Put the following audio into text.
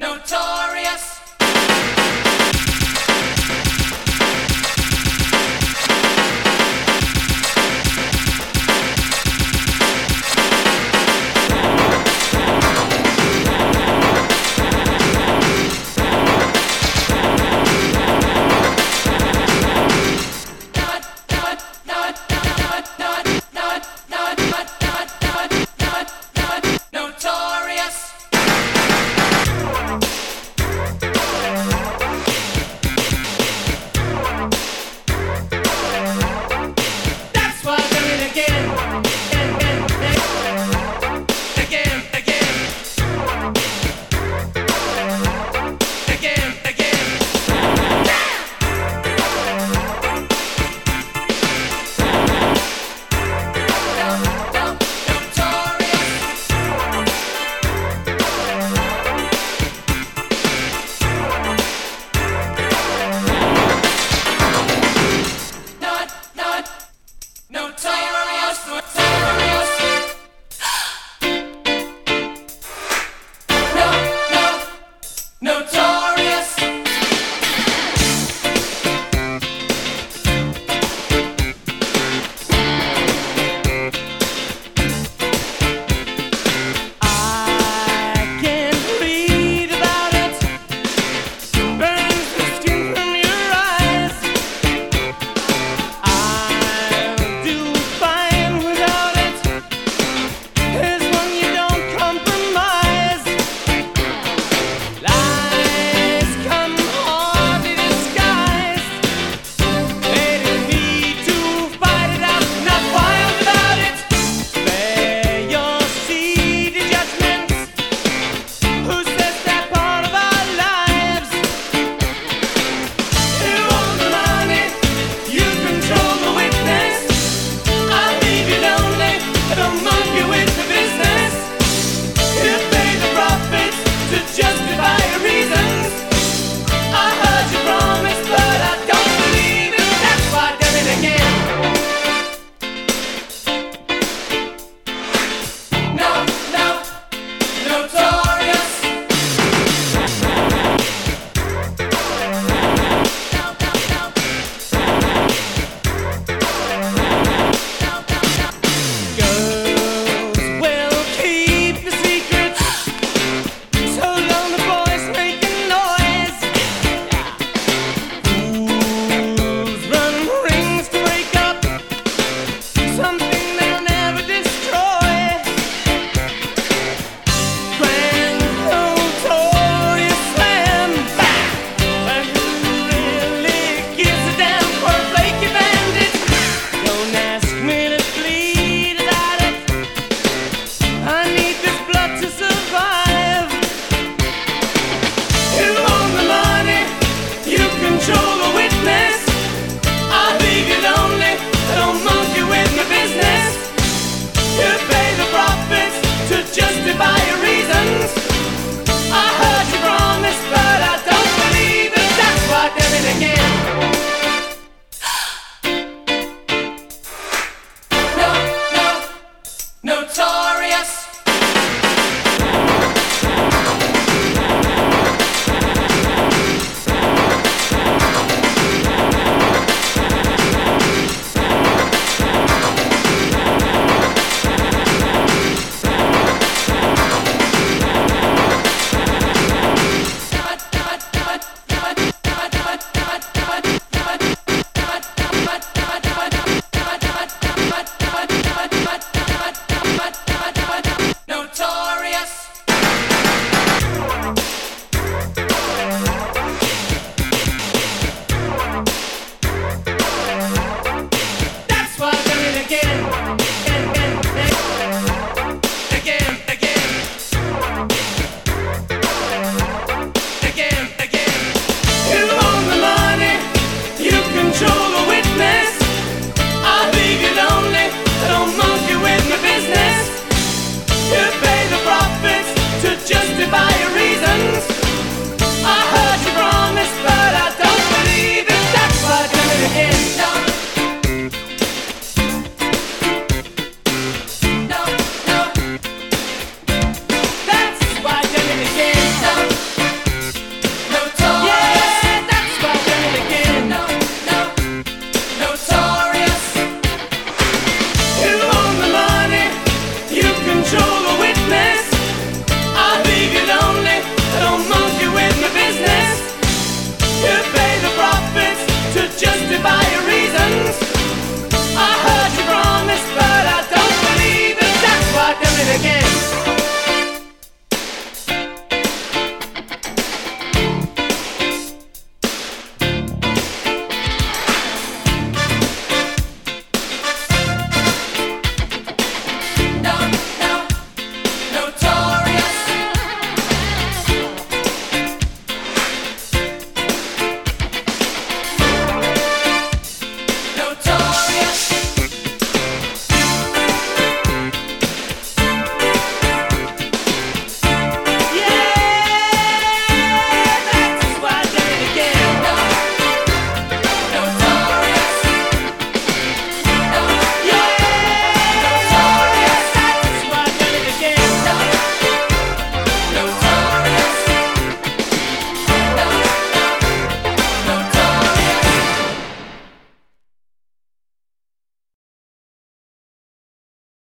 No talk.